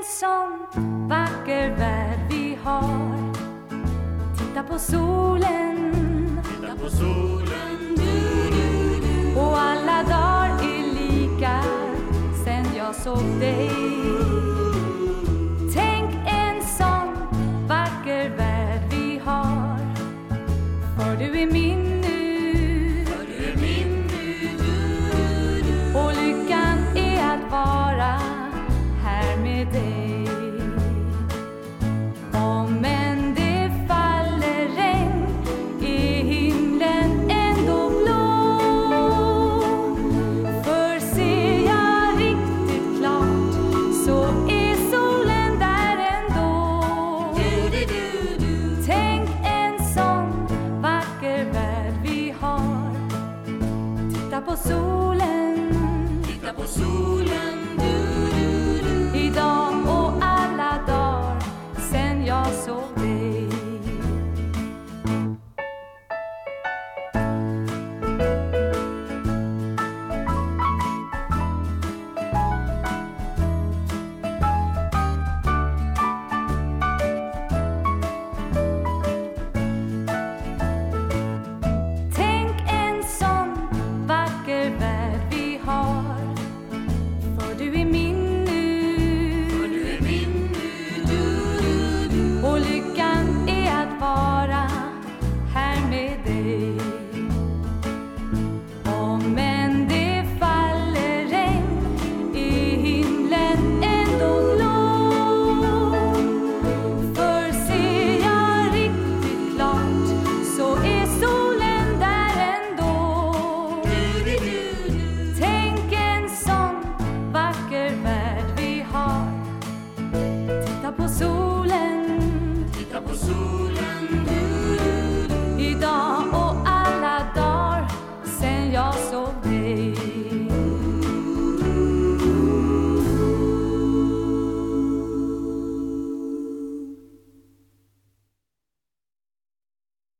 en sån vacker värld vi har. Titta på solen. Titta på solen. Du, du, du. Och alla dagar är lika sen jag såg dig. Tänk en sån vacker värld vi har. För du är min har.